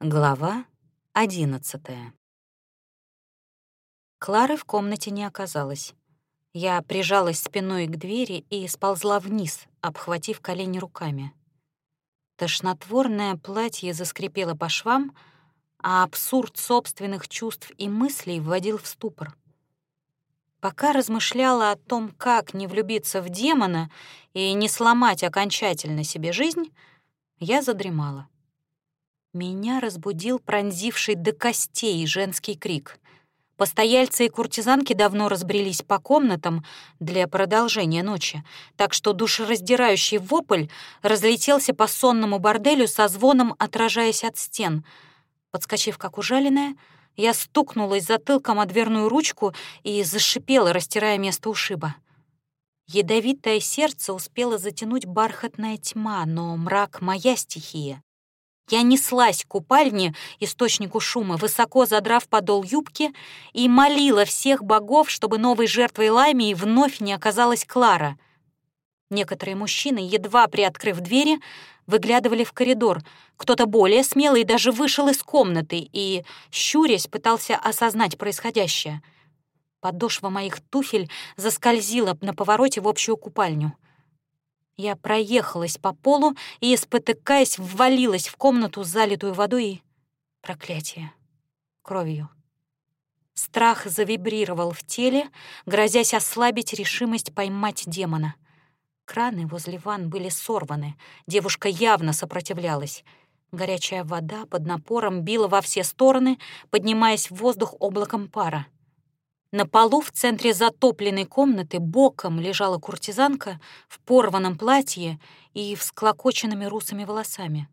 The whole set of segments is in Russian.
Глава одиннадцатая. Клары в комнате не оказалось. Я прижалась спиной к двери и сползла вниз, обхватив колени руками. Тошнотворное платье заскрипело по швам, а абсурд собственных чувств и мыслей вводил в ступор. Пока размышляла о том, как не влюбиться в демона и не сломать окончательно себе жизнь, я задремала. Меня разбудил пронзивший до костей женский крик. Постояльцы и куртизанки давно разбрелись по комнатам для продолжения ночи, так что душераздирающий вопль разлетелся по сонному борделю со звоном, отражаясь от стен. Подскочив как ужаленная, я стукнулась затылком о дверную ручку и зашипела, растирая место ушиба. Ядовитое сердце успело затянуть бархатная тьма, но мрак — моя стихия. Я неслась к купальне, источнику шума, высоко задрав подол юбки, и молила всех богов, чтобы новой жертвой Ламии вновь не оказалась Клара. Некоторые мужчины, едва приоткрыв двери, выглядывали в коридор. Кто-то более смелый даже вышел из комнаты и, щурясь, пытался осознать происходящее. Подошва моих туфель заскользила на повороте в общую купальню — я проехалась по полу и, спотыкаясь, ввалилась в комнату, залитую водой и... Проклятие. Кровью. Страх завибрировал в теле, грозясь ослабить решимость поймать демона. Краны возле ванн были сорваны, девушка явно сопротивлялась. Горячая вода под напором била во все стороны, поднимаясь в воздух облаком пара. На полу в центре затопленной комнаты боком лежала куртизанка в порванном платье и всклокоченными русыми волосами.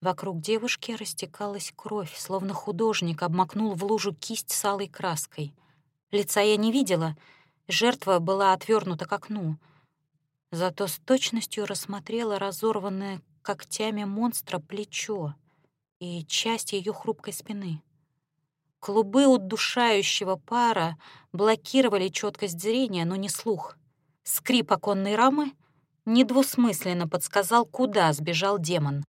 Вокруг девушки растекалась кровь, словно художник обмакнул в лужу кисть с алой краской. Лица я не видела, жертва была отвернута к окну. Зато с точностью рассмотрела разорванное когтями монстра плечо и часть ее хрупкой спины. Клубы удушающего пара блокировали четкость зрения, но не слух. Скрип оконной рамы недвусмысленно подсказал, куда сбежал демон.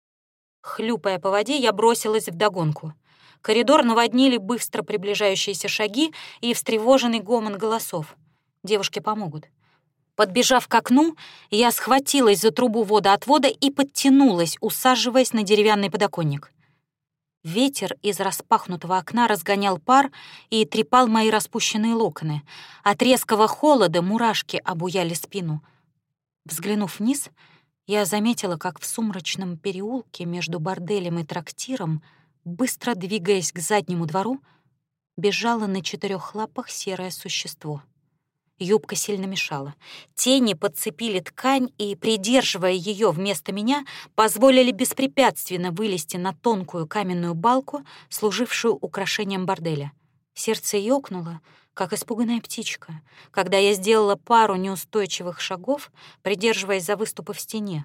Хлюпая по воде, я бросилась вдогонку. Коридор наводнили быстро приближающиеся шаги и встревоженный гомон голосов. Девушки помогут. Подбежав к окну, я схватилась за трубу водоотвода и подтянулась, усаживаясь на деревянный подоконник. Ветер из распахнутого окна разгонял пар и трепал мои распущенные локоны. От резкого холода мурашки обуяли спину. Взглянув вниз, я заметила, как в сумрачном переулке между борделем и трактиром, быстро двигаясь к заднему двору, бежало на четырех лапах серое существо — Юбка сильно мешала. Тени подцепили ткань и, придерживая ее вместо меня, позволили беспрепятственно вылезти на тонкую каменную балку, служившую украшением борделя. Сердце ёкнуло, как испуганная птичка, когда я сделала пару неустойчивых шагов, придерживаясь за выступы в стене.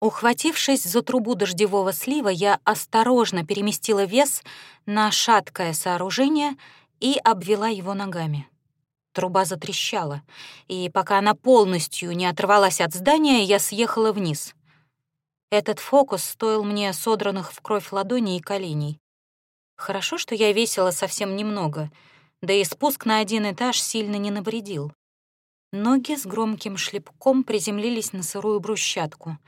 Ухватившись за трубу дождевого слива, я осторожно переместила вес на шаткое сооружение и обвела его ногами. Труба затрещала, и пока она полностью не оторвалась от здания, я съехала вниз. Этот фокус стоил мне содранных в кровь ладоней и коленей. Хорошо, что я весила совсем немного, да и спуск на один этаж сильно не навредил. Ноги с громким шлепком приземлились на сырую брусчатку.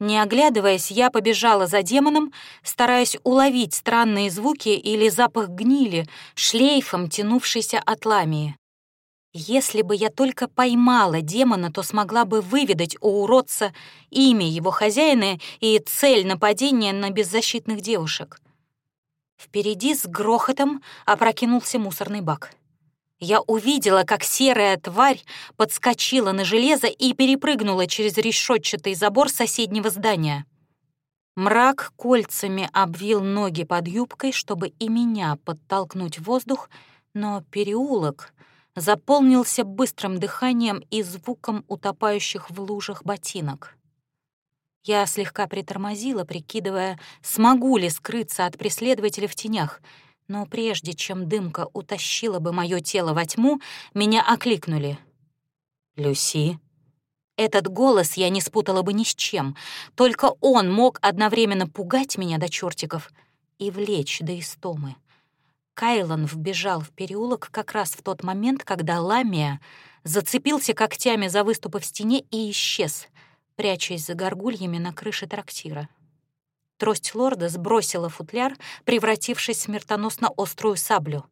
Не оглядываясь, я побежала за демоном, стараясь уловить странные звуки или запах гнили, шлейфом тянувшийся от ламии. Если бы я только поймала демона, то смогла бы выведать у уродца имя его хозяина и цель нападения на беззащитных девушек. Впереди с грохотом опрокинулся мусорный бак. Я увидела, как серая тварь подскочила на железо и перепрыгнула через решетчатый забор соседнего здания. Мрак кольцами обвил ноги под юбкой, чтобы и меня подтолкнуть в воздух, но переулок заполнился быстрым дыханием и звуком утопающих в лужах ботинок. Я слегка притормозила, прикидывая, смогу ли скрыться от преследователя в тенях, но прежде чем дымка утащила бы мое тело во тьму, меня окликнули. «Люси?» Этот голос я не спутала бы ни с чем, только он мог одновременно пугать меня до чертиков и влечь до истомы. Кайлан вбежал в переулок как раз в тот момент, когда Ламия зацепился когтями за выступы в стене и исчез, прячась за горгульями на крыше трактира. Трость лорда сбросила футляр, превратившись в смертоносно острую саблю.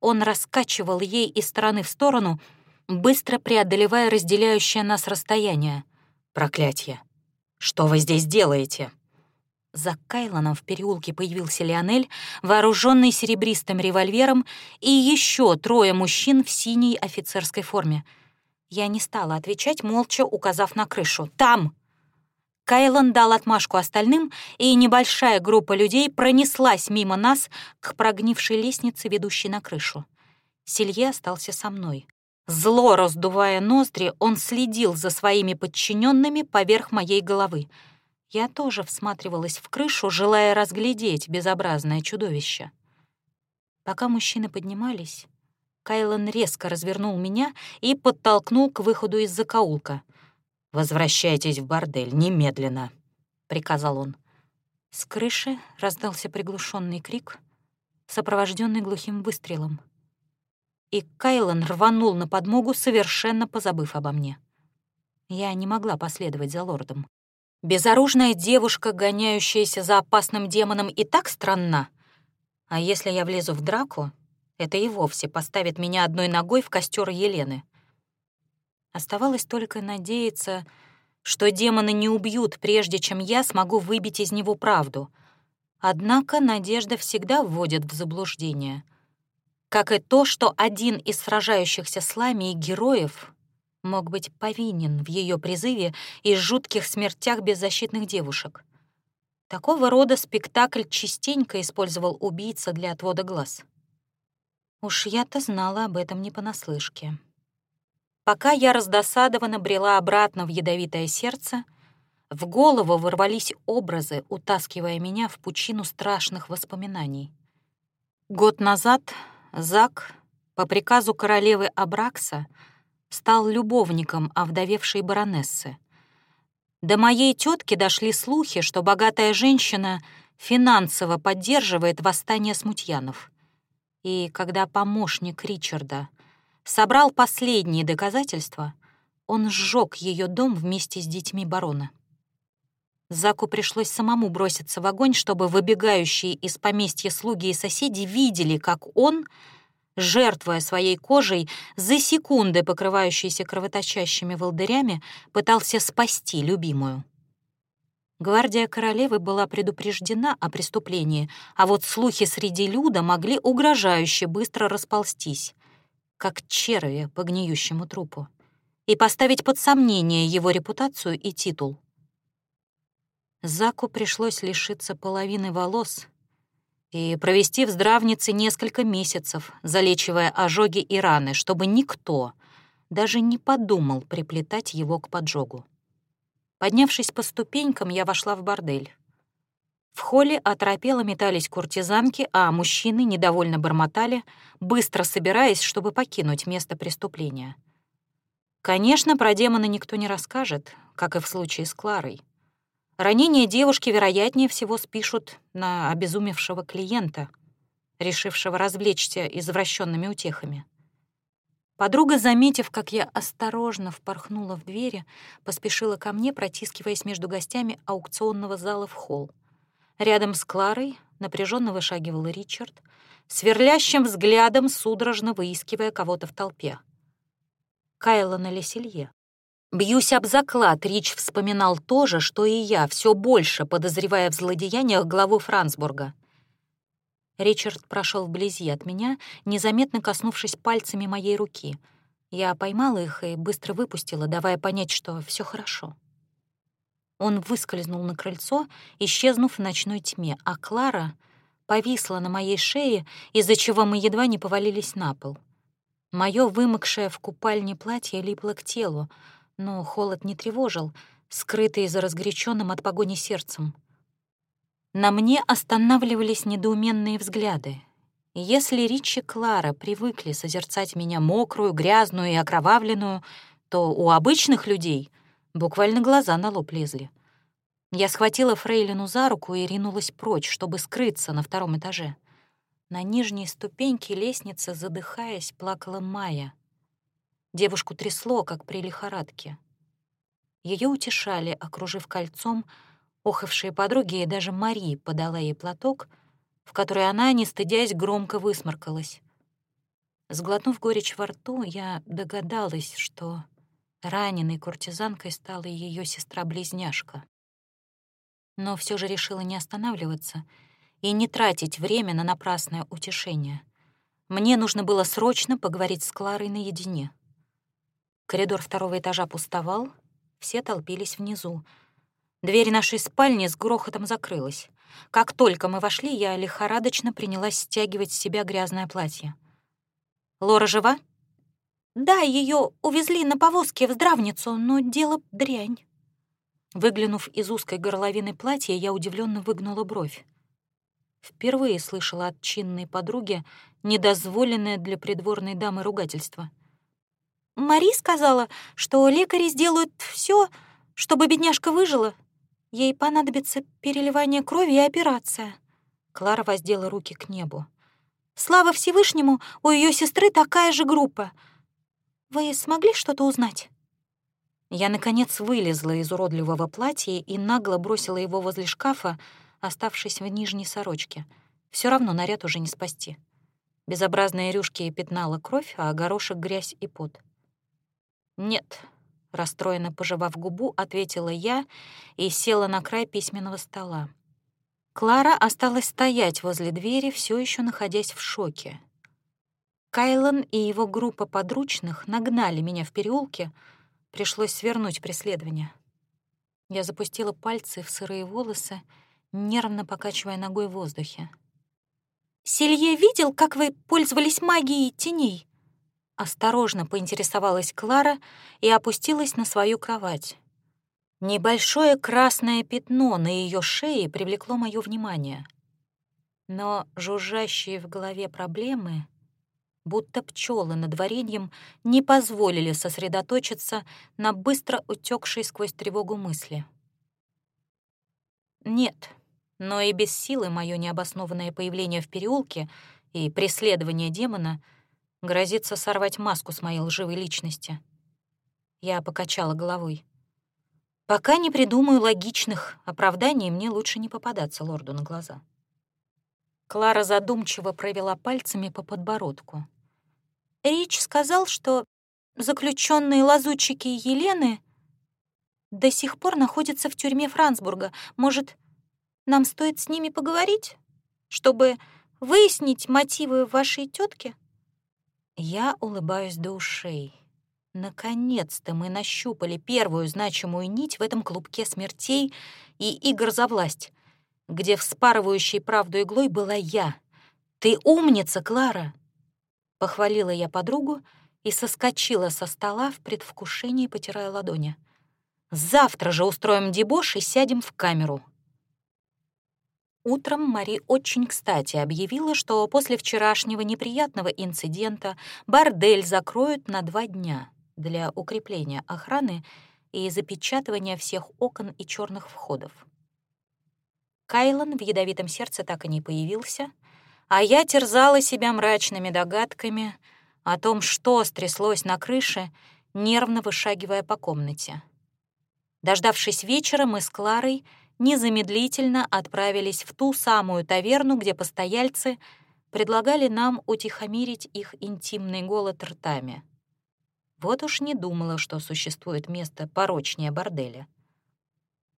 Он раскачивал ей из стороны в сторону, быстро преодолевая разделяющее нас расстояние. «Проклятье! Что вы здесь делаете?» За Кайлоном в переулке появился Леонель, вооруженный серебристым револьвером, и еще трое мужчин в синей офицерской форме. Я не стала отвечать, молча указав на крышу. «Там!» Кайлон дал отмашку остальным, и небольшая группа людей пронеслась мимо нас к прогнившей лестнице, ведущей на крышу. Селье остался со мной. Зло раздувая ноздри, он следил за своими подчиненными поверх моей головы. Я тоже всматривалась в крышу, желая разглядеть безобразное чудовище. Пока мужчины поднимались, Кайлон резко развернул меня и подтолкнул к выходу из закоулка — «Возвращайтесь в бордель немедленно», — приказал он. С крыши раздался приглушенный крик, сопровожденный глухим выстрелом. И Кайлан рванул на подмогу, совершенно позабыв обо мне. Я не могла последовать за лордом. Безоружная девушка, гоняющаяся за опасным демоном, и так странна. А если я влезу в драку, это и вовсе поставит меня одной ногой в костер Елены — Оставалось только надеяться, что демоны не убьют, прежде чем я смогу выбить из него правду. Однако надежда всегда вводит в заблуждение. Как и то, что один из сражающихся с Ламией героев мог быть повинен в ее призыве и жутких смертях беззащитных девушек. Такого рода спектакль частенько использовал убийца для отвода глаз. Уж я-то знала об этом не понаслышке. Пока я раздосадованно брела обратно в ядовитое сердце, в голову ворвались образы, утаскивая меня в пучину страшных воспоминаний. Год назад Зак, по приказу королевы Абракса, стал любовником овдовевшей баронессы. До моей тетки дошли слухи, что богатая женщина финансово поддерживает восстание смутьянов. И когда помощник Ричарда собрал последние доказательства, он сжег ее дом вместе с детьми барона. Заку пришлось самому броситься в огонь, чтобы выбегающие из поместья слуги и соседи видели, как он, жертвуя своей кожей, за секунды покрывающейся кровоточащими волдырями, пытался спасти любимую. Гвардия королевы была предупреждена о преступлении, а вот слухи среди люда могли угрожающе быстро расползтись как черви по гниющему трупу, и поставить под сомнение его репутацию и титул. Заку пришлось лишиться половины волос и провести в здравнице несколько месяцев, залечивая ожоги и раны, чтобы никто даже не подумал приплетать его к поджогу. Поднявшись по ступенькам, я вошла в бордель. В холле оторопело метались куртизанки, а мужчины недовольно бормотали, быстро собираясь, чтобы покинуть место преступления. Конечно, про демона никто не расскажет, как и в случае с Кларой. Ранение девушки, вероятнее всего, спишут на обезумевшего клиента, решившего развлечься извращенными утехами. Подруга, заметив, как я осторожно впорхнула в двери, поспешила ко мне, протискиваясь между гостями аукционного зала в холл. Рядом с Кларой напряженно вышагивал Ричард, сверлящим взглядом судорожно выискивая кого-то в толпе. Кайла на Леселье. Бьюсь об заклад, Рич вспоминал то же, что и я, все больше подозревая в злодеяниях главу Франсбурга. Ричард прошел вблизи от меня, незаметно коснувшись пальцами моей руки. Я поймала их и быстро выпустила, давая понять, что все хорошо. Он выскользнул на крыльцо, исчезнув в ночной тьме, а Клара повисла на моей шее, из-за чего мы едва не повалились на пол. Моё вымокшее в купальне платье липло к телу, но холод не тревожил, скрытый за разгоряченным от погони сердцем. На мне останавливались недоуменные взгляды. Если Ричи и Клара привыкли созерцать меня мокрую, грязную и окровавленную, то у обычных людей Буквально глаза на лоб лезли. Я схватила Фрейлину за руку и ринулась прочь, чтобы скрыться на втором этаже. На нижней ступеньке лестницы, задыхаясь, плакала Майя. Девушку трясло, как при лихорадке. Ее утешали, окружив кольцом, охавшие подруги, и даже Мари подала ей платок, в который она, не стыдясь, громко высморкалась. Сглотнув горечь во рту, я догадалась, что раненой куртизанкой стала ее сестра-близняшка. Но все же решила не останавливаться и не тратить время на напрасное утешение. Мне нужно было срочно поговорить с Кларой наедине. Коридор второго этажа пустовал, все толпились внизу. Дверь нашей спальни с грохотом закрылась. Как только мы вошли, я лихорадочно принялась стягивать с себя грязное платье. «Лора жива?» «Да, ее увезли на повозке в здравницу, но дело дрянь». Выглянув из узкой горловины платья, я удивленно выгнула бровь. Впервые слышала от чинной подруги недозволенное для придворной дамы ругательство. Мари сказала, что лекари сделают все, чтобы бедняжка выжила. Ей понадобится переливание крови и операция. Клара воздела руки к небу. Слава Всевышнему, у ее сестры такая же группа. Вы смогли что-то узнать? Я, наконец, вылезла из уродливого платья и нагло бросила его возле шкафа, оставшись в нижней сорочке. Все равно наряд уже не спасти. Безобразные рюшки пятнала кровь, а горошек — грязь и пот. «Нет», — расстроенно пожевав губу, ответила я и села на край письменного стола. Клара осталась стоять возле двери, все еще находясь в шоке. Кайлан и его группа подручных нагнали меня в переулке, пришлось свернуть преследование. Я запустила пальцы в сырые волосы, нервно покачивая ногой в воздухе. «Селье видел, как вы пользовались магией теней?» Осторожно поинтересовалась Клара и опустилась на свою кровать. Небольшое красное пятно на ее шее привлекло мое внимание. Но жужжащие в голове проблемы, будто пчелы над вареньем, не позволили сосредоточиться на быстро утекшей сквозь тревогу мысли. Нет, но и без силы мое необоснованное появление в переулке и преследование демона — Грозится сорвать маску с моей лживой личности. Я покачала головой. Пока не придумаю логичных оправданий, мне лучше не попадаться лорду на глаза. Клара задумчиво провела пальцами по подбородку. Рич сказал, что заключенные лазутчики Елены до сих пор находятся в тюрьме Франсбурга. Может, нам стоит с ними поговорить, чтобы выяснить мотивы вашей тетки? Я улыбаюсь до ушей. Наконец-то мы нащупали первую значимую нить в этом клубке смертей и игр за власть, где вспарывающей правду иглой была я. «Ты умница, Клара!» Похвалила я подругу и соскочила со стола в предвкушении, потирая ладони. «Завтра же устроим дебош и сядем в камеру». Утром Мари очень кстати объявила, что после вчерашнего неприятного инцидента бордель закроют на два дня для укрепления охраны и запечатывания всех окон и черных входов. Кайлан в ядовитом сердце так и не появился, а я терзала себя мрачными догадками о том, что стряслось на крыше, нервно вышагивая по комнате. Дождавшись вечера, мы с Кларой незамедлительно отправились в ту самую таверну, где постояльцы предлагали нам утихомирить их интимный голод ртами. Вот уж не думала, что существует место порочнее борделя.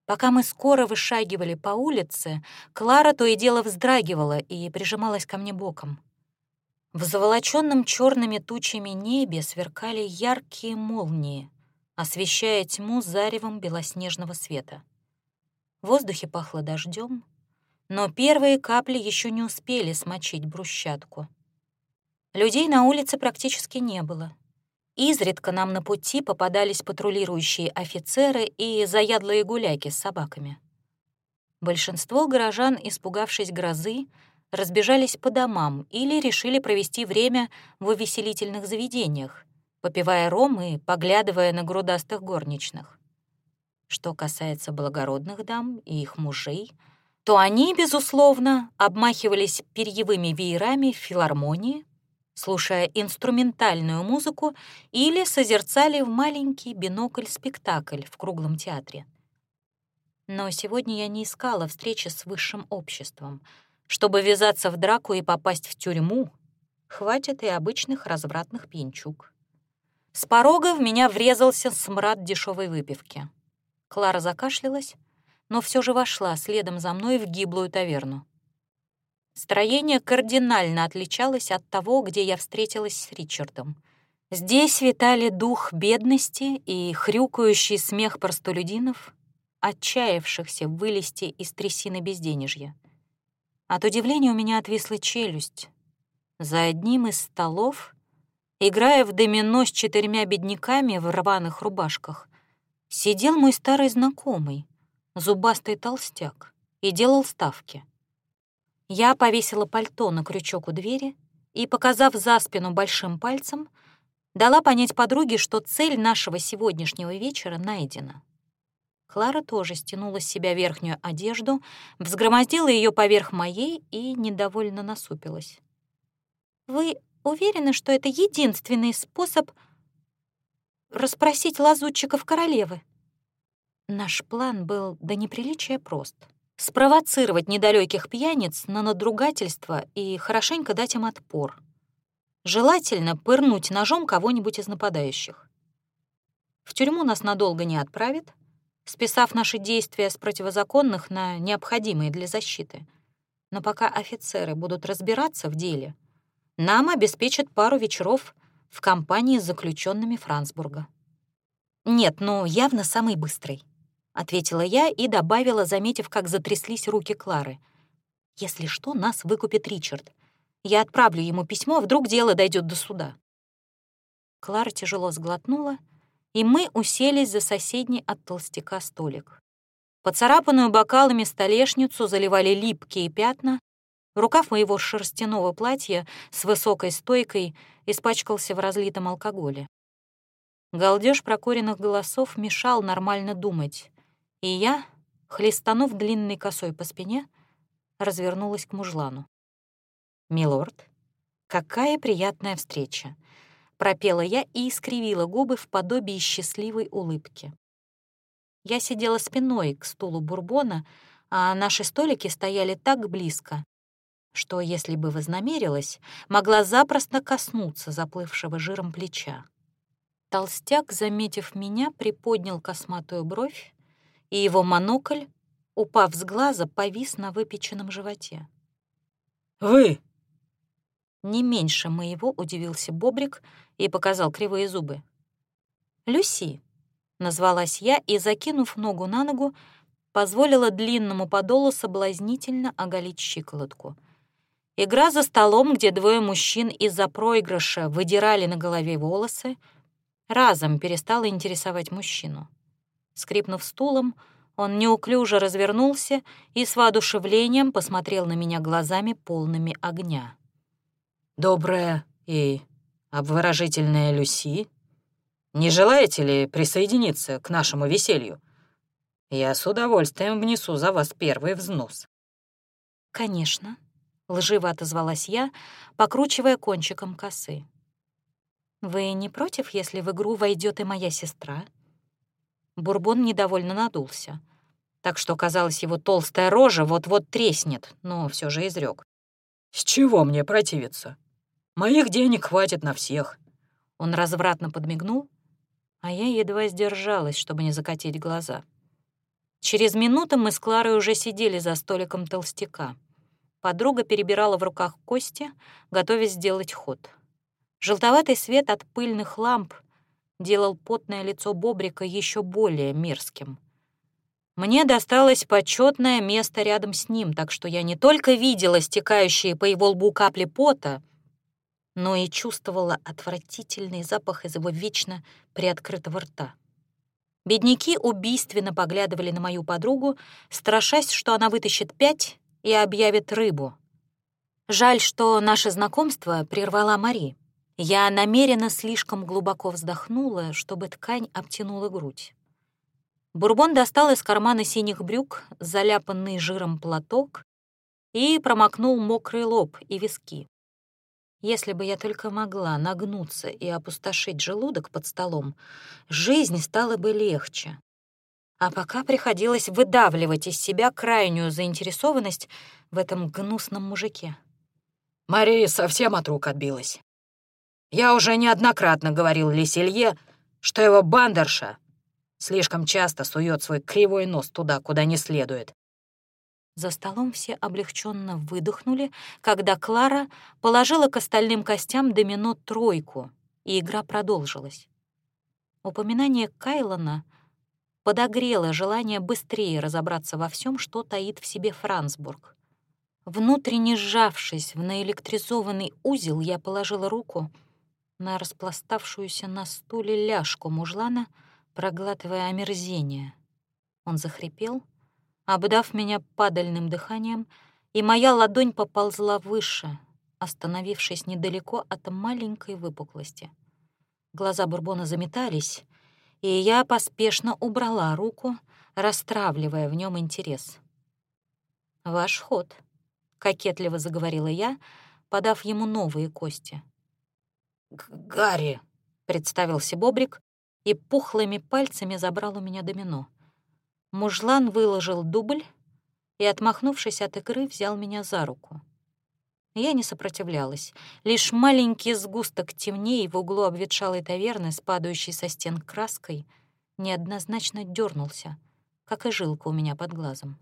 Пока мы скоро вышагивали по улице, Клара то и дело вздрагивала и прижималась ко мне боком. В заволоченном черными тучами небе сверкали яркие молнии, освещая тьму заревом белоснежного света. В воздухе пахло дождем, но первые капли еще не успели смочить брусчатку. Людей на улице практически не было. Изредка нам на пути попадались патрулирующие офицеры и заядлые гуляки с собаками. Большинство горожан, испугавшись грозы, разбежались по домам или решили провести время в увеселительных заведениях, попивая ром и поглядывая на грудастых горничных. Что касается благородных дам и их мужей, то они, безусловно, обмахивались перьевыми веерами в филармонии, слушая инструментальную музыку или созерцали в маленький бинокль-спектакль в круглом театре. Но сегодня я не искала встречи с высшим обществом. Чтобы ввязаться в драку и попасть в тюрьму, хватит и обычных развратных пьянчуг. С порога в меня врезался смрад дешевой выпивки. Клара закашлялась, но все же вошла следом за мной в гиблую таверну. Строение кардинально отличалось от того, где я встретилась с Ричардом. Здесь витали дух бедности и хрюкающий смех простолюдинов, отчаявшихся вылезти из трясины безденежья. От удивления у меня отвисла челюсть. За одним из столов, играя в домино с четырьмя бедняками в рваных рубашках, сидел мой старый знакомый, зубастый толстяк, и делал ставки. Я повесила пальто на крючок у двери и, показав за спину большим пальцем, дала понять подруге, что цель нашего сегодняшнего вечера найдена. Клара тоже стянула с себя верхнюю одежду, взгромоздила ее поверх моей и недовольно насупилась. «Вы уверены, что это единственный способ расспросить лазутчиков королевы?» Наш план был до неприличия прост. Спровоцировать недалеких пьяниц на надругательство и хорошенько дать им отпор. Желательно пырнуть ножом кого-нибудь из нападающих. В тюрьму нас надолго не отправят, списав наши действия с противозаконных на необходимые для защиты. Но пока офицеры будут разбираться в деле, нам обеспечат пару вечеров в компании с заключенными Франсбурга. Нет, ну явно самый быстрый, ответила я и добавила, заметив, как затряслись руки Клары. Если что, нас выкупит Ричард. Я отправлю ему письмо, вдруг дело дойдет до суда. Клара тяжело сглотнула и мы уселись за соседний от толстяка столик. Поцарапанную бокалами столешницу заливали липкие пятна, рукав моего шерстяного платья с высокой стойкой испачкался в разлитом алкоголе. Галдеж прокуренных голосов мешал нормально думать, и я, хлестанув длинной косой по спине, развернулась к мужлану. «Милорд, какая приятная встреча!» пропела я и искривила губы в подобии счастливой улыбки. Я сидела спиной к стулу бурбона, а наши столики стояли так близко, что, если бы вознамерилась, могла запросто коснуться заплывшего жиром плеча. Толстяк, заметив меня, приподнял косматую бровь, и его монокль, упав с глаза, повис на выпеченном животе. «Вы!» Не меньше моего удивился Бобрик и показал кривые зубы. «Люси», — назвалась я и, закинув ногу на ногу, позволила длинному подолу соблазнительно оголить щиколотку. Игра за столом, где двое мужчин из-за проигрыша выдирали на голове волосы, разом перестала интересовать мужчину. Скрипнув стулом, он неуклюже развернулся и с воодушевлением посмотрел на меня глазами полными огня. «Добрая и обворожительная Люси, не желаете ли присоединиться к нашему веселью? Я с удовольствием внесу за вас первый взнос». «Конечно», — лживо отозвалась я, покручивая кончиком косы. «Вы не против, если в игру войдет и моя сестра?» Бурбон недовольно надулся, так что, казалось, его толстая рожа вот-вот треснет, но все же изрек. «С чего мне противиться? Моих денег хватит на всех». Он развратно подмигнул, а я едва сдержалась, чтобы не закатить глаза. Через минуту мы с Кларой уже сидели за столиком толстяка. Подруга перебирала в руках кости, готовясь сделать ход. Желтоватый свет от пыльных ламп делал потное лицо Бобрика еще более мерзким. Мне досталось почетное место рядом с ним, так что я не только видела стекающие по его лбу капли пота, но и чувствовала отвратительный запах из его вечно приоткрытого рта. Бедняки убийственно поглядывали на мою подругу, страшась, что она вытащит пять и объявит рыбу. Жаль, что наше знакомство прервала Мари. Я намеренно слишком глубоко вздохнула, чтобы ткань обтянула грудь. Бурбон достал из кармана синих брюк заляпанный жиром платок и промокнул мокрый лоб и виски. Если бы я только могла нагнуться и опустошить желудок под столом, жизнь стала бы легче. А пока приходилось выдавливать из себя крайнюю заинтересованность в этом гнусном мужике. Мария совсем от рук отбилась. Я уже неоднократно говорил Лиселье, что его бандерша слишком часто сует свой кривой нос туда, куда не следует. За столом все облегченно выдохнули, когда Клара положила к остальным костям домино тройку, и игра продолжилась. Упоминание Кайлона подогрело желание быстрее разобраться во всем, что таит в себе Франсбург. Внутренне сжавшись в наэлектризованный узел, я положила руку на распластавшуюся на стуле ляжку мужлана, проглатывая омерзение. Он захрипел, обдав меня падальным дыханием, и моя ладонь поползла выше, остановившись недалеко от маленькой выпуклости. Глаза Бурбона заметались, и я поспешно убрала руку, расстравливая в нем интерес. «Ваш ход», — кокетливо заговорила я, подав ему новые кости. «Гарри», — представился Бобрик и пухлыми пальцами забрал у меня домино. Мужлан выложил дубль и, отмахнувшись от игры, взял меня за руку. Я не сопротивлялась. Лишь маленький сгусток темней в углу обветшалой таверны, спадающей со стен краской, неоднозначно дернулся, как и жилка у меня под глазом.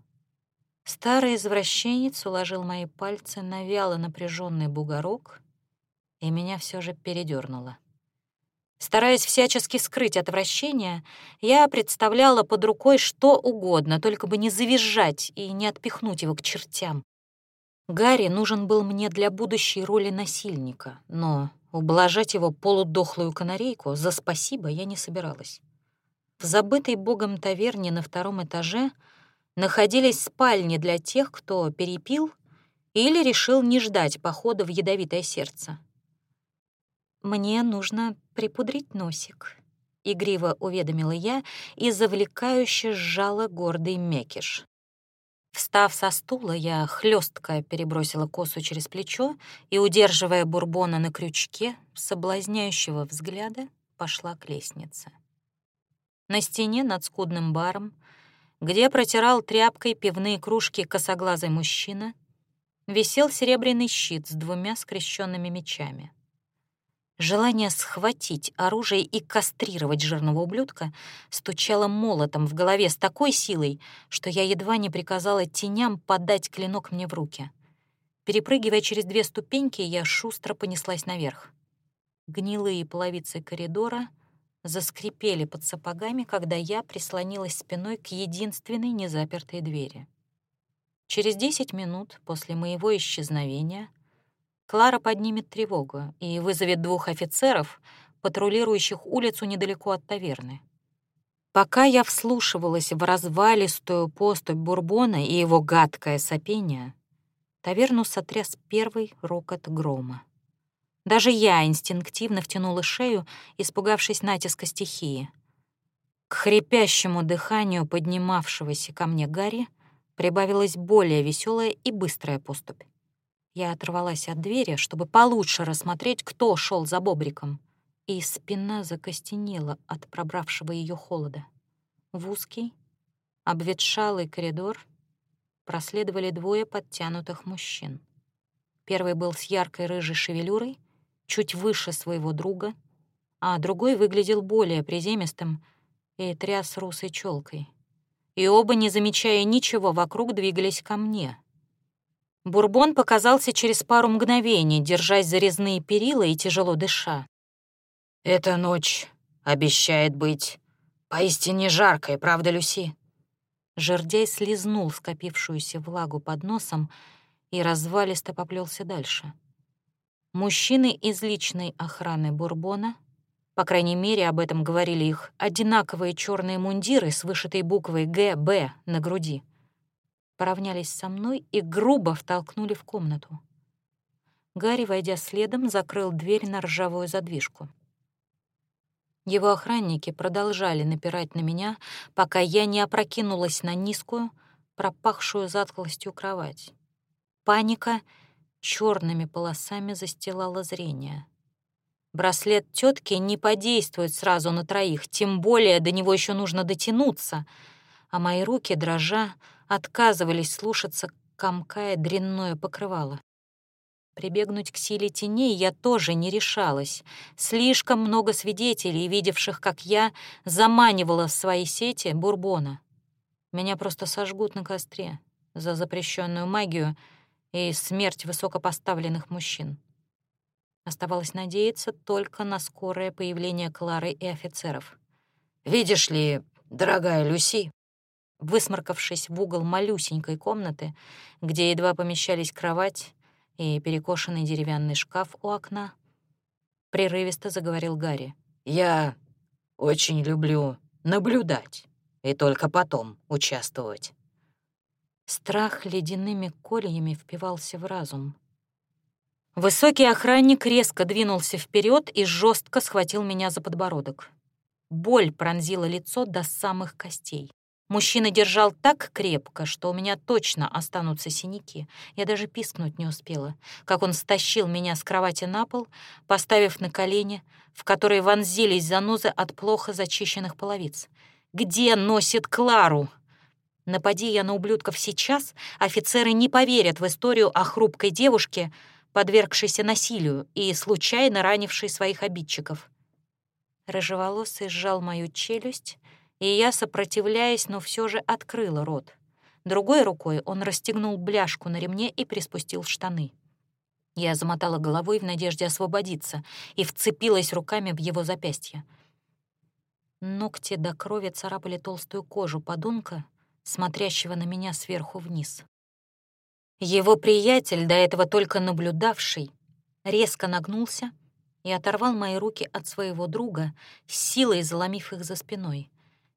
Старый извращенец уложил мои пальцы на вяло напряженный бугорок, и меня все же передернуло. Стараясь всячески скрыть отвращение, я представляла под рукой что угодно, только бы не завизжать и не отпихнуть его к чертям. Гарри нужен был мне для будущей роли насильника, но ублажать его полудохлую канарейку за спасибо я не собиралась. В забытой богом таверне на втором этаже находились спальни для тех, кто перепил или решил не ждать похода в ядовитое сердце. «Мне нужно припудрить носик», — игриво уведомила я и завлекающе сжала гордый мекиш. Встав со стула, я хлестко перебросила косу через плечо и, удерживая бурбона на крючке, соблазняющего взгляда, пошла к лестнице. На стене над скудным баром, где протирал тряпкой пивные кружки косоглазый мужчина, висел серебряный щит с двумя скрещенными мечами — Желание схватить оружие и кастрировать жирного ублюдка стучало молотом в голове с такой силой, что я едва не приказала теням подать клинок мне в руки. Перепрыгивая через две ступеньки, я шустро понеслась наверх. Гнилые половицы коридора заскрипели под сапогами, когда я прислонилась спиной к единственной незапертой двери. Через десять минут после моего исчезновения Клара поднимет тревогу и вызовет двух офицеров, патрулирующих улицу недалеко от таверны. Пока я вслушивалась в развалистую поступь Бурбона и его гадкое сопение, таверну сотряс первый рокот грома. Даже я инстинктивно втянула шею, испугавшись натиска стихии. К хрипящему дыханию поднимавшегося ко мне Гарри прибавилась более веселая и быстрая поступь. Я оторвалась от двери, чтобы получше рассмотреть, кто шел за бобриком, и спина закостенела от пробравшего ее холода. В узкий, обветшалый коридор проследовали двое подтянутых мужчин. Первый был с яркой рыжей шевелюрой, чуть выше своего друга, а другой выглядел более приземистым и тряс русой челкой. И оба, не замечая ничего вокруг, двигались ко мне — Бурбон показался через пару мгновений, держась за резные перила и тяжело дыша. «Эта ночь обещает быть поистине жаркой, правда, Люси?» Жердяй слезнул скопившуюся влагу под носом и развалисто поплелся дальше. Мужчины из личной охраны Бурбона, по крайней мере, об этом говорили их одинаковые черные мундиры с вышитой буквой «ГБ» на груди, поравнялись со мной и грубо втолкнули в комнату. Гарри, войдя следом, закрыл дверь на ржавую задвижку. Его охранники продолжали напирать на меня, пока я не опрокинулась на низкую, пропахшую затхлостью кровать. Паника черными полосами застилала зрение. Браслет тетки не подействует сразу на троих, тем более до него еще нужно дотянуться, а мои руки, дрожа, отказывались слушаться комкая дрянное покрывало. Прибегнуть к силе теней я тоже не решалась. Слишком много свидетелей, видевших, как я заманивала в свои сети бурбона. Меня просто сожгут на костре за запрещенную магию и смерть высокопоставленных мужчин. Оставалось надеяться только на скорое появление Клары и офицеров. «Видишь ли, дорогая Люси», высморкавшись в угол малюсенькой комнаты, где едва помещались кровать и перекошенный деревянный шкаф у окна, прерывисто заговорил Гарри. «Я очень люблю наблюдать и только потом участвовать». Страх ледяными кольями впивался в разум. Высокий охранник резко двинулся вперед и жестко схватил меня за подбородок. Боль пронзила лицо до самых костей. Мужчина держал так крепко, что у меня точно останутся синяки. Я даже пискнуть не успела, как он стащил меня с кровати на пол, поставив на колени, в которые вонзились занозы от плохо зачищенных половиц. «Где носит Клару?» Напади я на ублюдков сейчас, офицеры не поверят в историю о хрупкой девушке, подвергшейся насилию и случайно ранившей своих обидчиков. Рыжеволосый сжал мою челюсть, и я, сопротивляясь, но все же открыла рот. Другой рукой он расстегнул бляшку на ремне и приспустил штаны. Я замотала головой в надежде освободиться и вцепилась руками в его запястье. Ногти до крови царапали толстую кожу подонка, смотрящего на меня сверху вниз. Его приятель, до этого только наблюдавший, резко нагнулся и оторвал мои руки от своего друга, силой заломив их за спиной.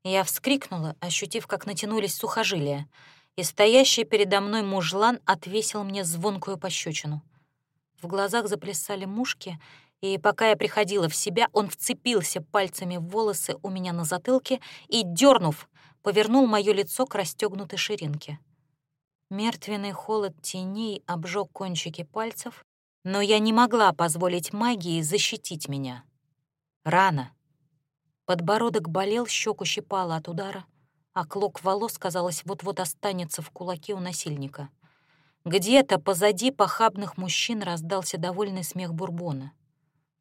Я вскрикнула, ощутив, как натянулись сухожилия, и стоящий передо мной мужлан отвесил мне звонкую пощечину. В глазах заплясали мушки, и пока я приходила в себя, он вцепился пальцами в волосы у меня на затылке и, дернув, повернул мое лицо к расстегнутой ширинке. Мертвенный холод теней обжег кончики пальцев, но я не могла позволить магии защитить меня. Рано. Подбородок болел, щеку щипало от удара, а клок волос, казалось, вот-вот останется в кулаке у насильника. Где-то позади похабных мужчин раздался довольный смех Бурбона.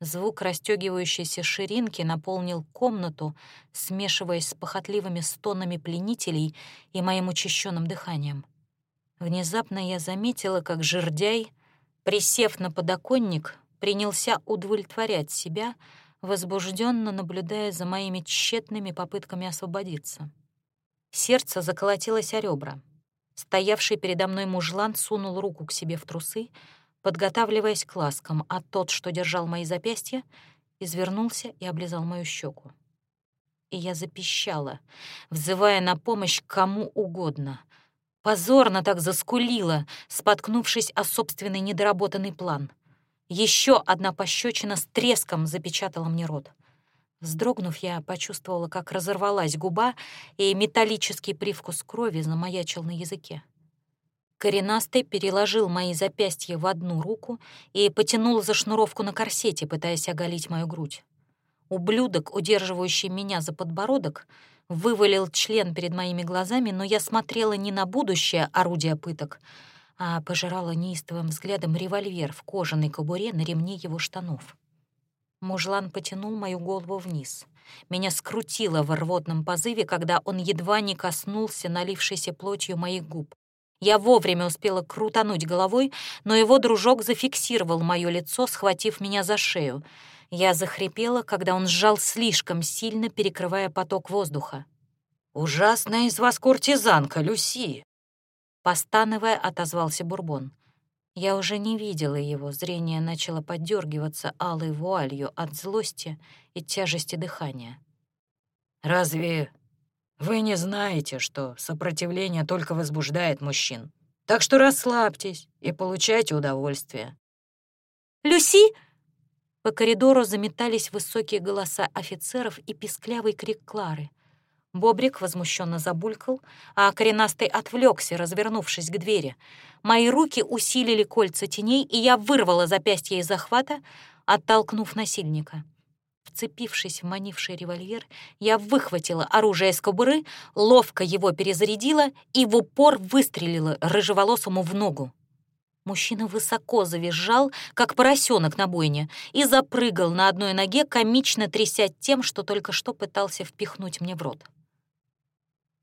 Звук расстегивающейся ширинки наполнил комнату, смешиваясь с похотливыми стонами пленителей и моим учащенным дыханием. Внезапно я заметила, как жердяй, присев на подоконник, принялся удовлетворять себя, возбужденно наблюдая за моими тщетными попытками освободиться. Сердце заколотилось о ребра. Стоявший передо мной мужлан сунул руку к себе в трусы, подготавливаясь к ласкам, а тот, что держал мои запястья, извернулся и облизал мою щеку. И я запищала, взывая на помощь кому угодно. Позорно так заскулила, споткнувшись о собственный недоработанный план — еще одна пощечина с треском запечатала мне рот. Вздрогнув, я почувствовала, как разорвалась губа, и металлический привкус крови замаячил на языке. Коренастый переложил мои запястья в одну руку и потянул за шнуровку на корсете, пытаясь оголить мою грудь. Ублюдок, удерживающий меня за подбородок, вывалил член перед моими глазами, но я смотрела не на будущее орудие пыток, а пожирала неистовым взглядом револьвер в кожаной кобуре на ремне его штанов. Мужлан потянул мою голову вниз. Меня скрутило в рвотном позыве, когда он едва не коснулся налившейся плотью моих губ. Я вовремя успела крутануть головой, но его дружок зафиксировал мое лицо, схватив меня за шею. Я захрипела, когда он сжал слишком сильно, перекрывая поток воздуха. «Ужасная из вас куртизанка, Люси!» Постановая, отозвался Бурбон. Я уже не видела его, зрение начало поддергиваться алой вуалью от злости и тяжести дыхания. «Разве вы не знаете, что сопротивление только возбуждает мужчин? Так что расслабьтесь и получайте удовольствие». «Люси!» По коридору заметались высокие голоса офицеров и писклявый крик Клары. Бобрик возмущенно забулькал, а коренастый отвлекся, развернувшись к двери. Мои руки усилили кольца теней, и я вырвала запястье из захвата, оттолкнув насильника. Вцепившись в манивший револьвер, я выхватила оружие из кобуры, ловко его перезарядила и в упор выстрелила рыжеволосому в ногу. Мужчина высоко завизжал, как поросенок на бойне, и запрыгал на одной ноге, комично тряся тем, что только что пытался впихнуть мне в рот.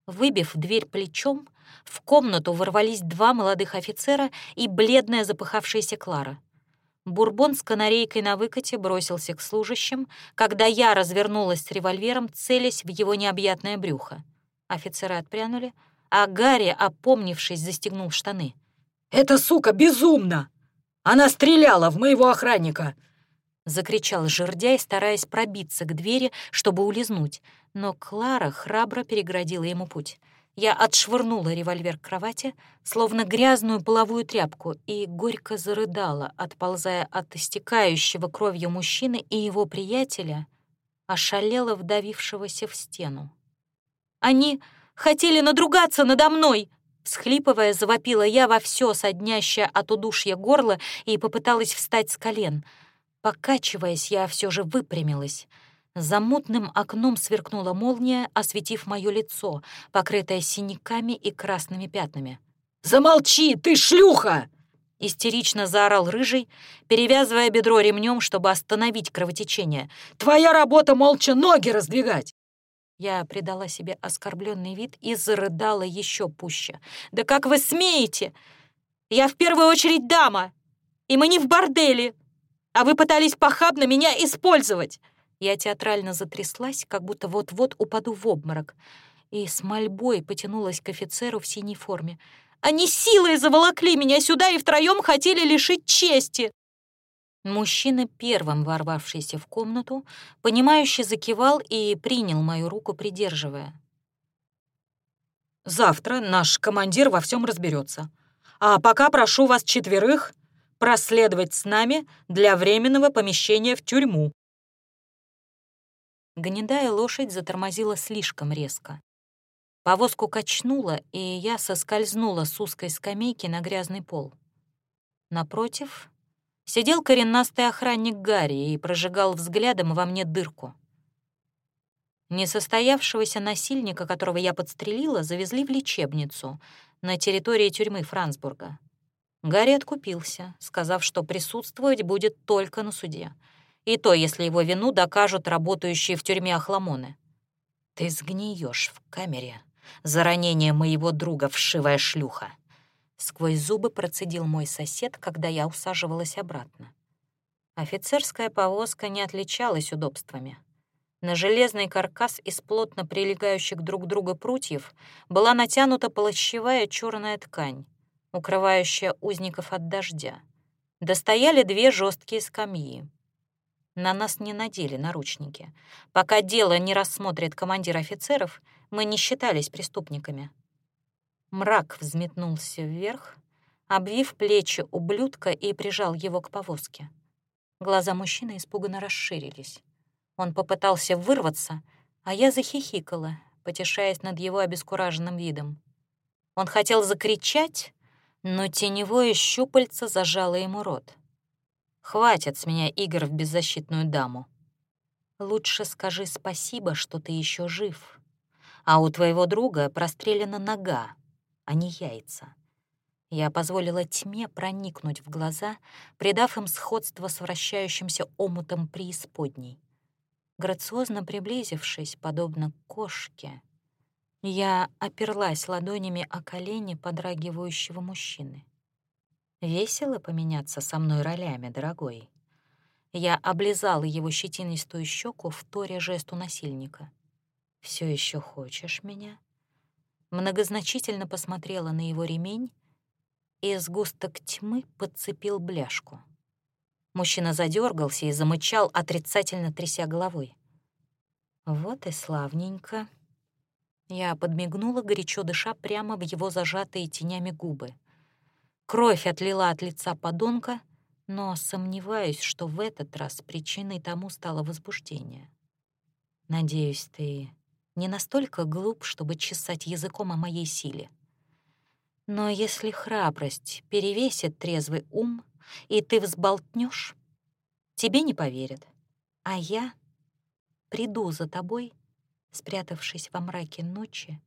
Выбив дверь плечом, в комнату ворвались два молодых офицера и бледная запыхавшаяся Клара. Бурбон с канарейкой на выкате бросился к служащим, когда я развернулась с револьвером, целясь в его необъятное брюхо. Офицеры отпрянули, а Гарри, опомнившись, застегнул штаны — «Эта сука безумна! Она стреляла в моего охранника!» Закричал жердяй, стараясь пробиться к двери, чтобы улизнуть, но Клара храбро переградила ему путь. Я отшвырнула револьвер к кровати, словно грязную половую тряпку, и горько зарыдала, отползая от истекающего кровью мужчины и его приятеля, ошалела вдавившегося в стену. «Они хотели надругаться надо мной!» Схлипывая, завопила я во все соднящее от удушья горло и попыталась встать с колен. Покачиваясь, я все же выпрямилась. За мутным окном сверкнула молния, осветив мое лицо, покрытое синяками и красными пятнами. «Замолчи, ты шлюха!» Истерично заорал рыжий, перевязывая бедро ремнем, чтобы остановить кровотечение. «Твоя работа молча ноги раздвигать!» Я придала себе оскорбленный вид и зарыдала еще пуще. «Да как вы смеете? Я в первую очередь дама, и мы не в борделе, а вы пытались похабно меня использовать!» Я театрально затряслась, как будто вот-вот упаду в обморок, и с мольбой потянулась к офицеру в синей форме. «Они силой заволокли меня сюда и втроем хотели лишить чести!» Мужчина, первым ворвавшийся в комнату, понимающе закивал и принял мою руку, придерживая. «Завтра наш командир во всем разберется. А пока прошу вас четверых проследовать с нами для временного помещения в тюрьму». Гнедая лошадь затормозила слишком резко. Повозку качнула, и я соскользнула с узкой скамейки на грязный пол. Напротив сидел коренастый охранник Гарри и прожигал взглядом во мне дырку. Несостоявшегося насильника, которого я подстрелила, завезли в лечебницу на территории тюрьмы Франсбурга. Гарри откупился, сказав, что присутствовать будет только на суде. И то, если его вину докажут работающие в тюрьме охламоны. «Ты сгниешь в камере за ранение моего друга, вшивая шлюха», Сквозь зубы процедил мой сосед, когда я усаживалась обратно. Офицерская повозка не отличалась удобствами. На железный каркас из плотно прилегающих друг к другу прутьев была натянута полощевая черная ткань, укрывающая узников от дождя. Достояли две жесткие скамьи. На нас не надели наручники. Пока дело не рассмотрит командир офицеров, мы не считались преступниками. Мрак взметнулся вверх, обвив плечи ублюдка и прижал его к повозке. Глаза мужчины испуганно расширились. Он попытался вырваться, а я захихикала, потешаясь над его обескураженным видом. Он хотел закричать, но теневое щупальце зажало ему рот. «Хватит с меня игр в беззащитную даму. Лучше скажи спасибо, что ты еще жив. А у твоего друга прострелена нога, а не яйца. Я позволила тьме проникнуть в глаза, придав им сходство с вращающимся омутом преисподней. Грациозно приблизившись, подобно кошке, я оперлась ладонями о колени подрагивающего мужчины. Весело поменяться со мной ролями, дорогой. Я облизала его щетинистую щеку в торе жесту насильника. Все еще хочешь меня? многозначительно посмотрела на его ремень, и сгусток тьмы подцепил бляшку. Мужчина задергался и замычал, отрицательно тряся головой. «Вот и славненько». Я подмигнула, горячо дыша прямо в его зажатые тенями губы. Кровь отлила от лица подонка, но сомневаюсь, что в этот раз причиной тому стало возбуждение. Надеюсь, ты не настолько глуп, чтобы чесать языком о моей силе. Но если храбрость перевесит трезвый ум, и ты взболтнешь, тебе не поверят. А я приду за тобой, спрятавшись во мраке ночи,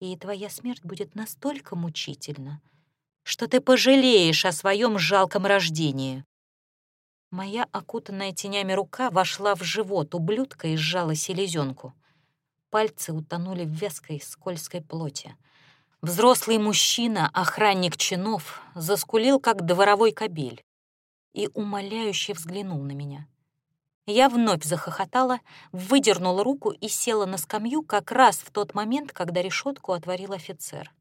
и твоя смерть будет настолько мучительна, что ты пожалеешь о своем жалком рождении. Моя окутанная тенями рука вошла в живот ублюдка и сжала селезенку. Пальцы утонули в вязкой скользкой плоти. Взрослый мужчина, охранник чинов, заскулил, как дворовой кобель, и умоляюще взглянул на меня. Я вновь захохотала, выдернула руку и села на скамью как раз в тот момент, когда решетку отворил офицер.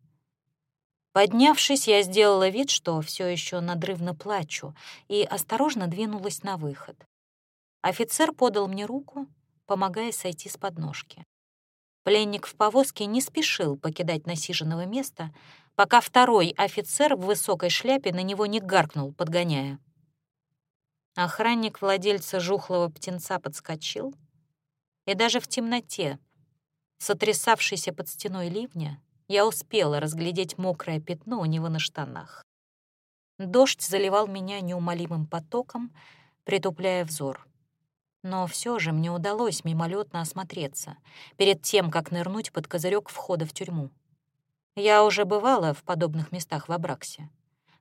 Поднявшись, я сделала вид, что все еще надрывно плачу, и осторожно двинулась на выход. Офицер подал мне руку, помогая сойти с подножки. Пленник в повозке не спешил покидать насиженного места, пока второй офицер в высокой шляпе на него не гаркнул, подгоняя. Охранник владельца жухлого птенца подскочил, и даже в темноте, сотрясавшейся под стеной ливня, я успела разглядеть мокрое пятно у него на штанах. Дождь заливал меня неумолимым потоком, притупляя взор. Но все же мне удалось мимолетно осмотреться перед тем, как нырнуть под козырек входа в тюрьму. Я уже бывала в подобных местах в Абраксе,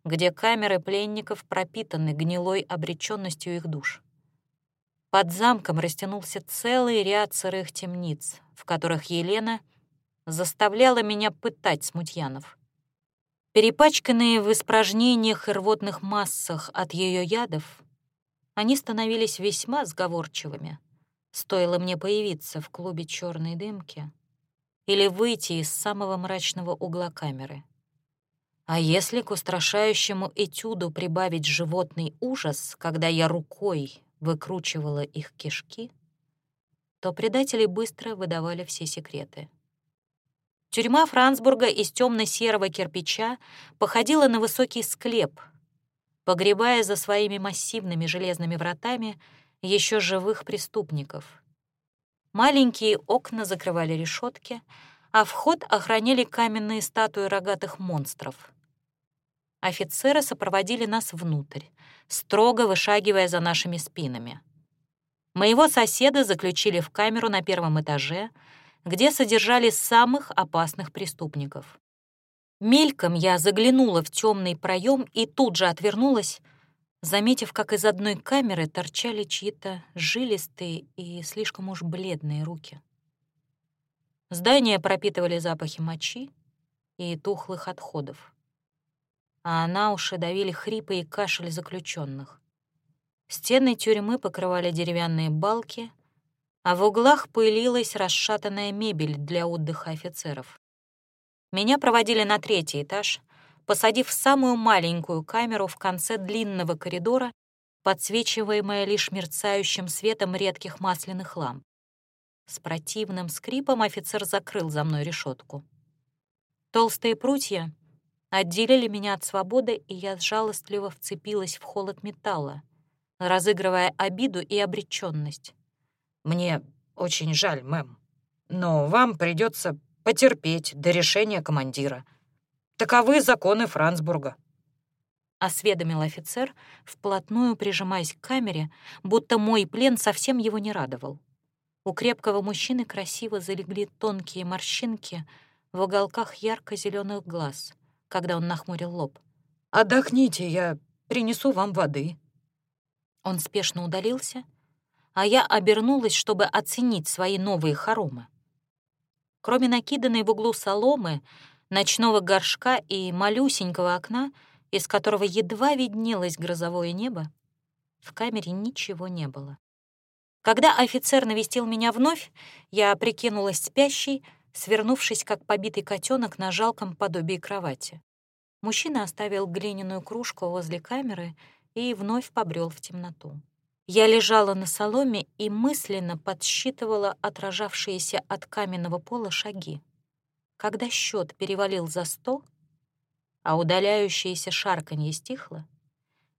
где камеры пленников пропитаны гнилой обреченностью их душ. Под замком растянулся целый ряд сырых темниц, в которых Елена — заставляла меня пытать смутьянов. Перепачканные в испражнениях и рвотных массах от ее ядов, они становились весьма сговорчивыми. Стоило мне появиться в клубе черной дымки или выйти из самого мрачного угла камеры. А если к устрашающему этюду прибавить животный ужас, когда я рукой выкручивала их кишки, то предатели быстро выдавали все секреты. Тюрьма Франсбурга из темно-серого кирпича походила на высокий склеп, погребая за своими массивными железными вратами еще живых преступников. Маленькие окна закрывали решетки, а вход охраняли каменные статуи рогатых монстров. Офицеры сопроводили нас внутрь, строго вышагивая за нашими спинами. Моего соседа заключили в камеру на первом этаже — где содержали самых опасных преступников. Мельком я заглянула в темный проем и тут же отвернулась, заметив, как из одной камеры торчали чьи-то жилистые и слишком уж бледные руки. Здание пропитывали запахи мочи и тухлых отходов, а на уши давили хрипы и кашель заключенных. Стены тюрьмы покрывали деревянные балки — а в углах пылилась расшатанная мебель для отдыха офицеров. Меня проводили на третий этаж, посадив в самую маленькую камеру в конце длинного коридора, подсвечиваемая лишь мерцающим светом редких масляных ламп. С противным скрипом офицер закрыл за мной решетку. Толстые прутья отделили меня от свободы, и я жалостливо вцепилась в холод металла, разыгрывая обиду и обреченность. «Мне очень жаль, мэм, но вам придется потерпеть до решения командира. Таковы законы Франсбурга». Осведомил офицер, вплотную прижимаясь к камере, будто мой плен совсем его не радовал. У крепкого мужчины красиво залегли тонкие морщинки в уголках ярко зеленых глаз, когда он нахмурил лоб. «Отдохните, я принесу вам воды». Он спешно удалился, а я обернулась, чтобы оценить свои новые хоромы. Кроме накиданной в углу соломы, ночного горшка и малюсенького окна, из которого едва виднелось грозовое небо, в камере ничего не было. Когда офицер навестил меня вновь, я прикинулась спящей, свернувшись, как побитый котенок на жалком подобии кровати. Мужчина оставил глиняную кружку возле камеры и вновь побрел в темноту. Я лежала на соломе и мысленно подсчитывала отражавшиеся от каменного пола шаги. Когда счет перевалил за сто, а удаляющееся шарканье стихло,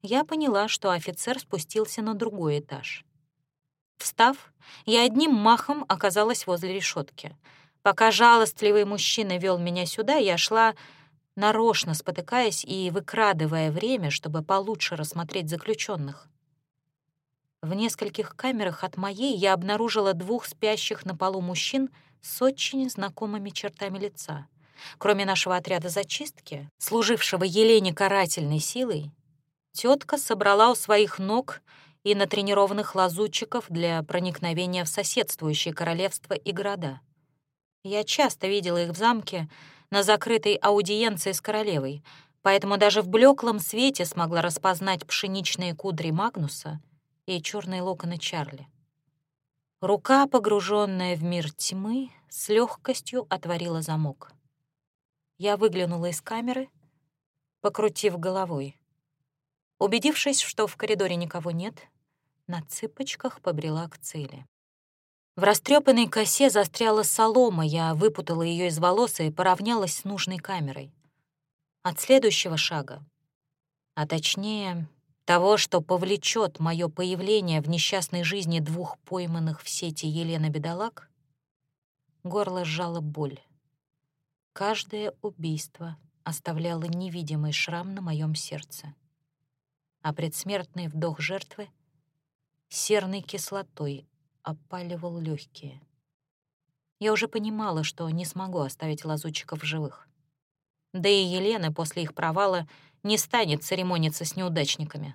Я поняла, что офицер спустился на другой этаж. Встав, я одним махом оказалась возле решетки. Пока жалостливый мужчина вел меня сюда, я шла нарочно спотыкаясь и выкрадывая время, чтобы получше рассмотреть заключенных. В нескольких камерах от моей я обнаружила двух спящих на полу мужчин с очень знакомыми чертами лица. Кроме нашего отряда зачистки, служившего Елене карательной силой, тетка собрала у своих ног и натренированных лазутчиков для проникновения в соседствующие королевства и города. Я часто видела их в замке, на закрытой аудиенции с королевой, поэтому даже в блеклом свете смогла распознать пшеничные кудри Магнуса и черные локоны Чарли. Рука, погруженная в мир тьмы, с легкостью отворила замок. Я выглянула из камеры, покрутив головой. Убедившись, что в коридоре никого нет, на цыпочках побрела к цели. В растрепанной косе застряла солома, я выпутала ее из волос и поравнялась с нужной камерой. От следующего шага, а точнее того, что повлечет мое появление в несчастной жизни двух пойманных в сети Елены Бедолаг, горло сжало боль. Каждое убийство оставляло невидимый шрам на моем сердце, а предсмертный вдох жертвы серной кислотой опаливал легкие. Я уже понимала, что не смогу оставить лазутчиков в живых. Да и Елена после их провала не станет церемониться с неудачниками.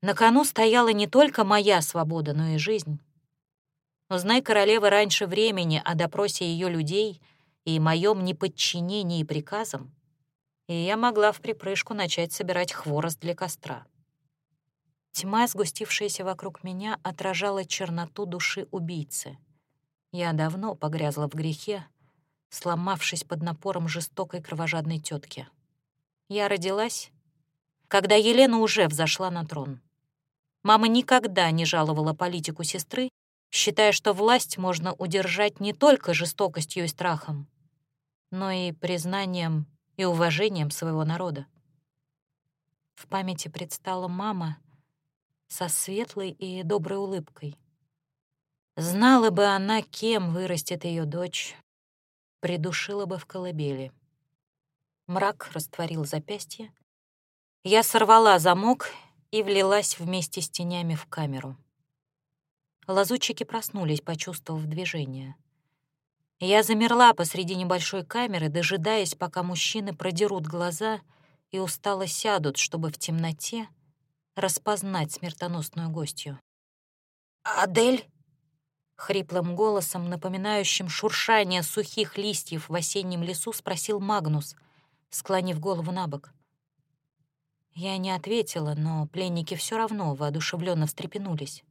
На кону стояла не только моя свобода, но и жизнь. Узнай королева раньше времени о допросе ее людей и моем неподчинении приказам, и я могла в припрыжку начать собирать хворост для костра. Тьма, сгустившаяся вокруг меня, отражала черноту души убийцы. Я давно погрязла в грехе, сломавшись под напором жестокой кровожадной тетки. Я родилась, когда Елена уже взошла на трон. Мама никогда не жаловала политику сестры, считая, что власть можно удержать не только жестокостью и страхом, но и признанием и уважением своего народа. В памяти предстала мама, со светлой и доброй улыбкой. Знала бы она, кем вырастет ее дочь, придушила бы в колыбели. Мрак растворил запястье. Я сорвала замок и влилась вместе с тенями в камеру. Лазутчики проснулись, почувствовав движение. Я замерла посреди небольшой камеры, дожидаясь, пока мужчины продерут глаза и устало сядут, чтобы в темноте распознать смертоносную гостью. «Адель?» — хриплым голосом, напоминающим шуршание сухих листьев в осеннем лесу, спросил Магнус, склонив голову на бок. Я не ответила, но пленники все равно воодушевленно встрепенулись.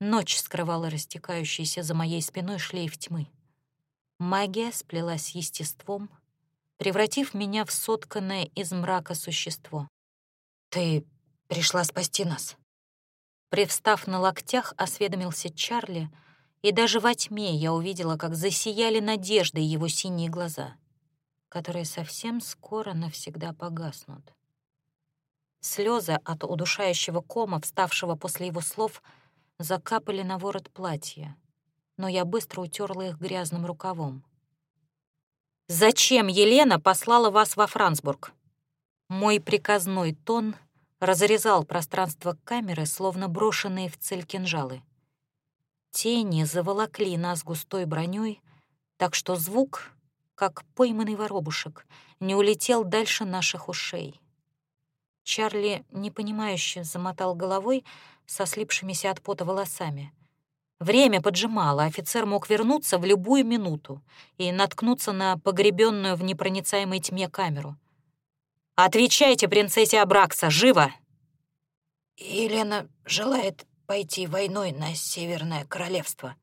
Ночь скрывала растекающийся за моей спиной шлейф тьмы. Магия сплелась естеством, превратив меня в сотканное из мрака существо. «Ты пришла спасти нас». Привстав на локтях, осведомился Чарли, и даже во тьме я увидела, как засияли надежды его синие глаза, которые совсем скоро навсегда погаснут. Слезы от удушающего кома, вставшего после его слов, закапали на ворот платья, но я быстро утерла их грязным рукавом. «Зачем Елена послала вас во Франсбург?» Мой приказной тон — разрезал пространство камеры, словно брошенные в цель кинжалы. Тени заволокли нас густой броней, так что звук, как пойманный воробушек, не улетел дальше наших ушей. Чарли, непонимающе, замотал головой со слипшимися от пота волосами. Время поджимало, офицер мог вернуться в любую минуту и наткнуться на погребенную в непроницаемой тьме камеру. «Отвечайте, принцессе Абракса, живо!» «Елена желает пойти войной на Северное Королевство.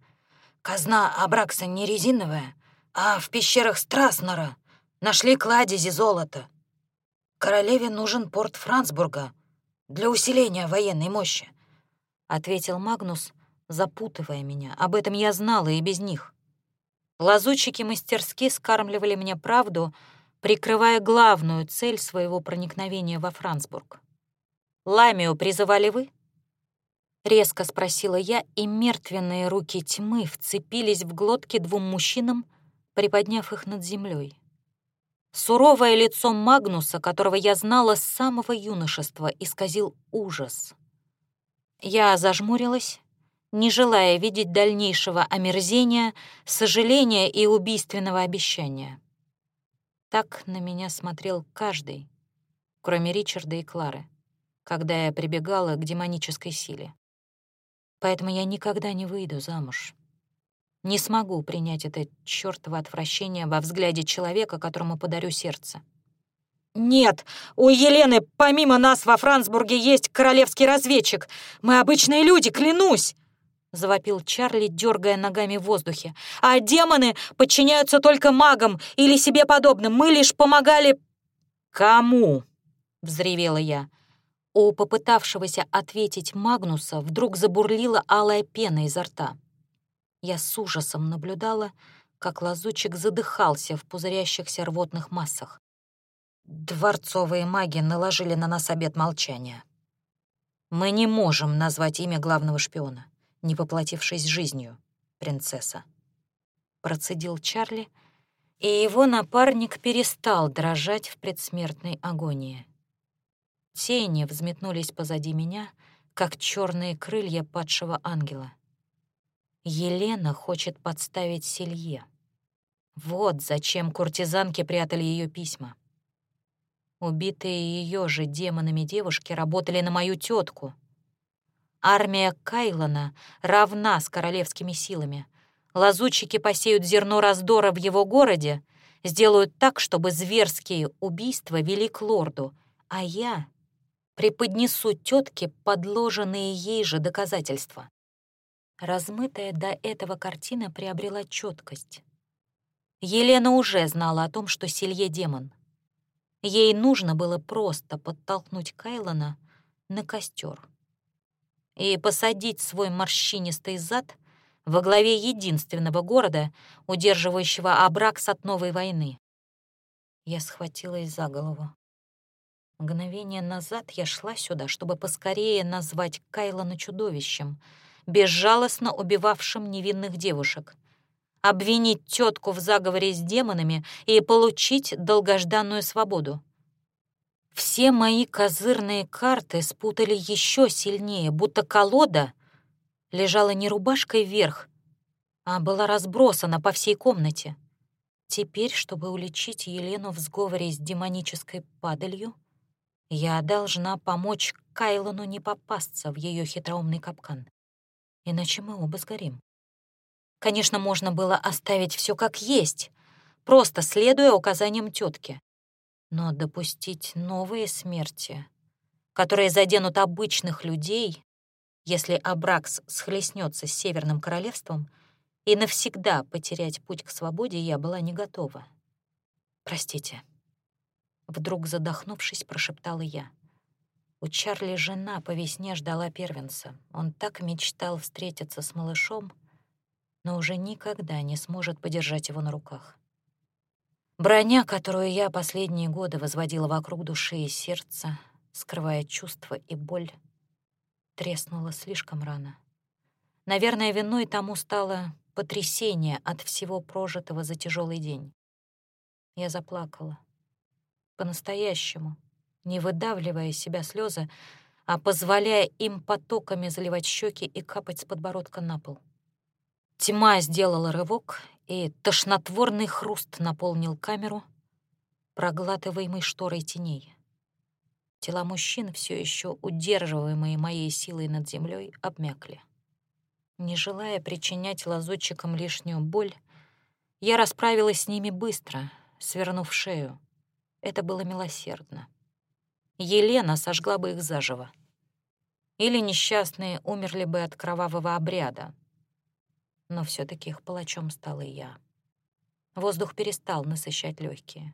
Казна Абракса не резиновая, а в пещерах Страснера нашли кладези золота. Королеве нужен порт Франсбурга для усиления военной мощи», — ответил Магнус, запутывая меня. Об этом я знала и без них. Лазутчики мастерски скармливали мне правду, прикрывая главную цель своего проникновения во Франсбург. Ламию призывали вы?» Резко спросила я, и мертвенные руки тьмы вцепились в глотки двум мужчинам, приподняв их над землей. Суровое лицо Магнуса, которого я знала с самого юношества, исказил ужас. Я зажмурилась, не желая видеть дальнейшего омерзения, сожаления и убийственного обещания. Так на меня смотрел каждый, кроме Ричарда и Клары, когда я прибегала к демонической силе. Поэтому я никогда не выйду замуж. Не смогу принять это чёртово отвращение во взгляде человека, которому подарю сердце. «Нет, у Елены помимо нас во Франсбурге есть королевский разведчик. Мы обычные люди, клянусь!» — завопил Чарли, дергая ногами в воздухе. «А демоны подчиняются только магам или себе подобным. Мы лишь помогали...» «Кому?» — взревела я. У попытавшегося ответить Магнуса вдруг забурлила алая пена изо рта. Я с ужасом наблюдала, как лазучик задыхался в пузырящихся рвотных массах. Дворцовые маги наложили на нас обет молчания. Мы не можем назвать имя главного шпиона, не поплатившись жизнью, принцесса. Процедил Чарли, и его напарник перестал дрожать в предсмертной агонии. Тени взметнулись позади меня, как черные крылья падшего ангела. Елена хочет подставить Селье. Вот зачем куртизанки прятали ее письма. Убитые ее же демонами девушки работали на мою тетку. Армия Кайлона равна с королевскими силами. Лазутчики посеют зерно раздора в его городе, сделают так, чтобы зверские убийства вели к лорду, а я преподнесу тетке подложенные ей же доказательства. Размытая до этого картина приобрела четкость. Елена уже знала о том, что Силье демон. Ей нужно было просто подтолкнуть Кайлона на костер и посадить свой морщинистый зад во главе единственного города, удерживающего Абракс от новой войны. Я схватилась за голову. Мгновение назад я шла сюда, чтобы поскорее назвать Кайлона чудовищем — безжалостно убивавшим невинных девушек, обвинить тетку в заговоре с демонами и получить долгожданную свободу. Все мои козырные карты спутали еще сильнее, будто колода лежала не рубашкой вверх, а была разбросана по всей комнате. Теперь, чтобы уличить Елену в сговоре с демонической падалью, я должна помочь Кайлону не попасться в ее хитроумный капкан иначе мы оба сгорим. Конечно, можно было оставить все как есть, просто следуя указаниям тетки. Но допустить новые смерти, которые заденут обычных людей, если Абракс схлестнется с Северным Королевством, и навсегда потерять путь к свободе я была не готова. «Простите», — вдруг задохнувшись, прошептала я. У Чарли жена по весне ждала первенца. Он так мечтал встретиться с малышом, но уже никогда не сможет подержать его на руках. Броня, которую я последние годы возводила вокруг души и сердца, скрывая чувства и боль, треснула слишком рано. Наверное, виной тому стало потрясение от всего прожитого за тяжелый день. Я заплакала. По-настоящему — не выдавливая из себя слезы, а позволяя им потоками заливать щеки и капать с подбородка на пол. Тьма сделала рывок, и тошнотворный хруст наполнил камеру, проглатываемый шторой теней. Тела мужчин, все еще удерживаемые моей силой над землей, обмякли. Не желая причинять лазутчикам лишнюю боль, я расправилась с ними быстро, свернув шею. Это было милосердно. Елена сожгла бы их заживо. Или несчастные умерли бы от кровавого обряда. Но все таки их палачом стала я. Воздух перестал насыщать легкие.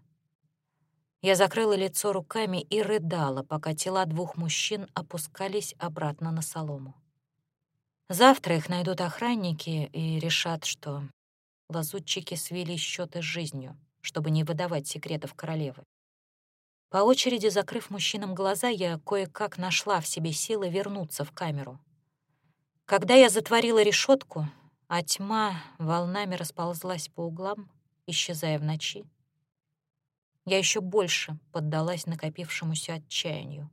Я закрыла лицо руками и рыдала, пока тела двух мужчин опускались обратно на солому. Завтра их найдут охранники и решат, что лазутчики свели счеты с жизнью, чтобы не выдавать секретов королевы. По очереди, закрыв мужчинам глаза, я кое-как нашла в себе силы вернуться в камеру. Когда я затворила решетку, а тьма волнами расползлась по углам, исчезая в ночи, я еще больше поддалась накопившемуся отчаянию.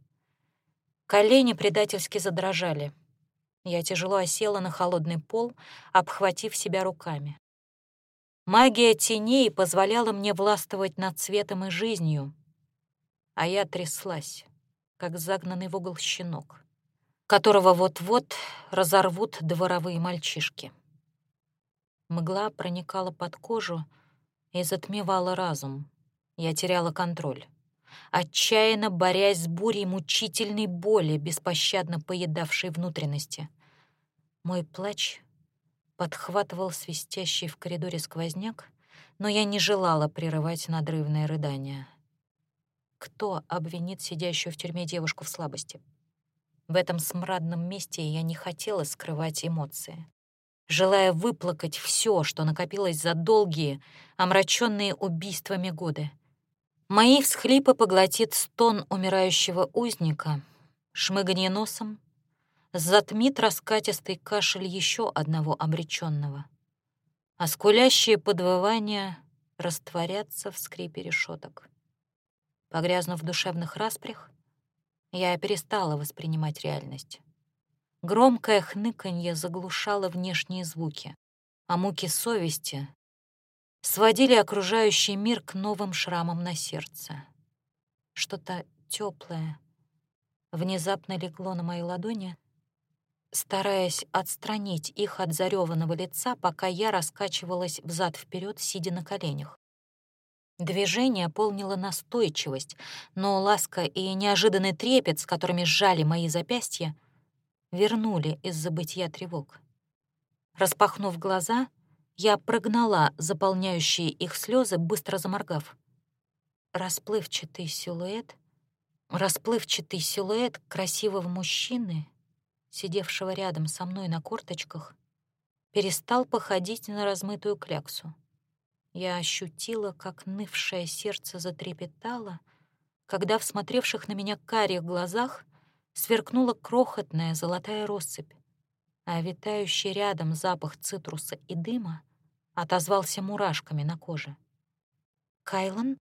Колени предательски задрожали. Я тяжело осела на холодный пол, обхватив себя руками. Магия теней позволяла мне властвовать над цветом и жизнью, а я тряслась, как загнанный в угол щенок, которого вот-вот разорвут дворовые мальчишки. Мгла проникала под кожу и затмевала разум. Я теряла контроль. Отчаянно борясь с бурей мучительной боли, беспощадно поедавшей внутренности. Мой плач подхватывал свистящий в коридоре сквозняк, но я не желала прерывать надрывное рыдание. Кто обвинит сидящую в тюрьме девушку в слабости? В этом смрадном месте я не хотела скрывать эмоции желая выплакать все, что накопилось за долгие, омраченные убийствами годы. Мои всхлипы поглотит стон умирающего узника, шмыганье носом, затмит раскатистый кашель еще одного обреченного, а скулящие подвывания растворятся в скрипе решеток. Погрязнув в душевных распрях, я перестала воспринимать реальность. Громкое хныканье заглушало внешние звуки, а муки совести сводили окружающий мир к новым шрамам на сердце. Что-то теплое внезапно легло на моей ладони, стараясь отстранить их от зареванного лица, пока я раскачивалась взад вперед, сидя на коленях. Движение полнило настойчивость, но ласка и неожиданный трепет, с которыми сжали мои запястья, вернули из забытия тревог. Распахнув глаза, я прогнала заполняющие их слезы, быстро заморгав. Расплывчатый силуэт, расплывчатый силуэт красивого мужчины, сидевшего рядом со мной на корточках, перестал походить на размытую кляксу. Я ощутила, как нывшее сердце затрепетало, когда в смотревших на меня карих глазах сверкнула крохотная золотая россыпь, а витающий рядом запах цитруса и дыма отозвался мурашками на коже. «Кайлан?»